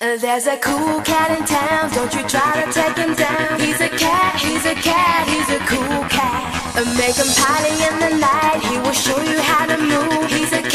Uh, there's a cool cat in town, don't you try to take him down. He's a cat, he's a cat, he's a cool cat. Uh, make him party in the night, he will show you how to move. He's a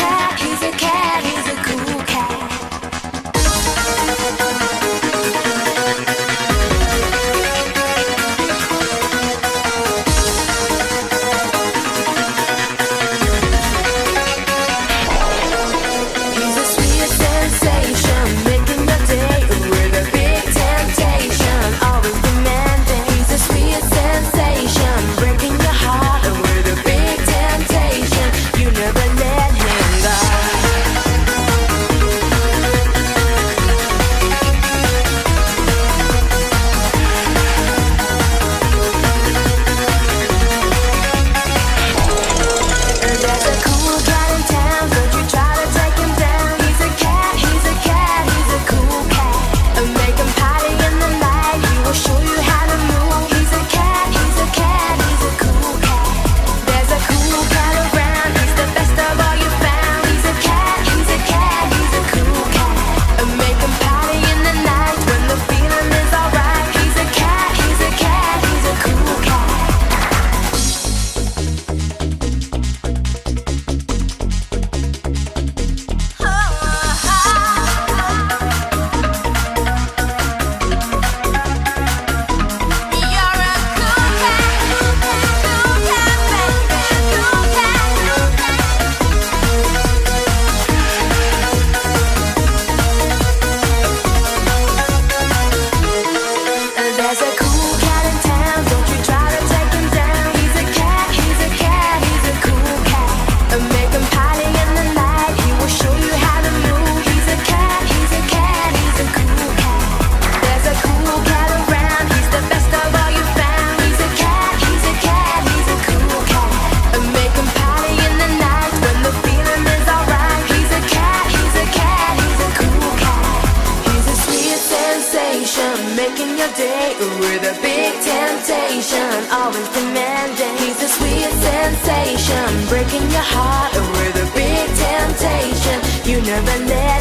with a big temptation, always demanding. He's a sweet sensation, breaking your heart with a big temptation. You never let.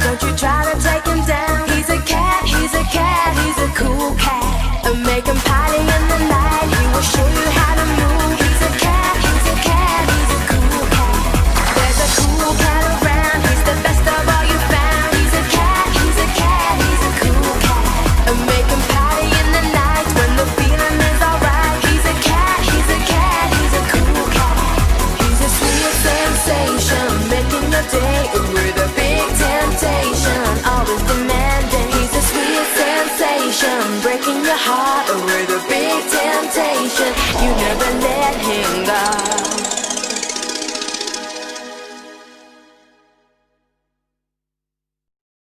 Don't you try to take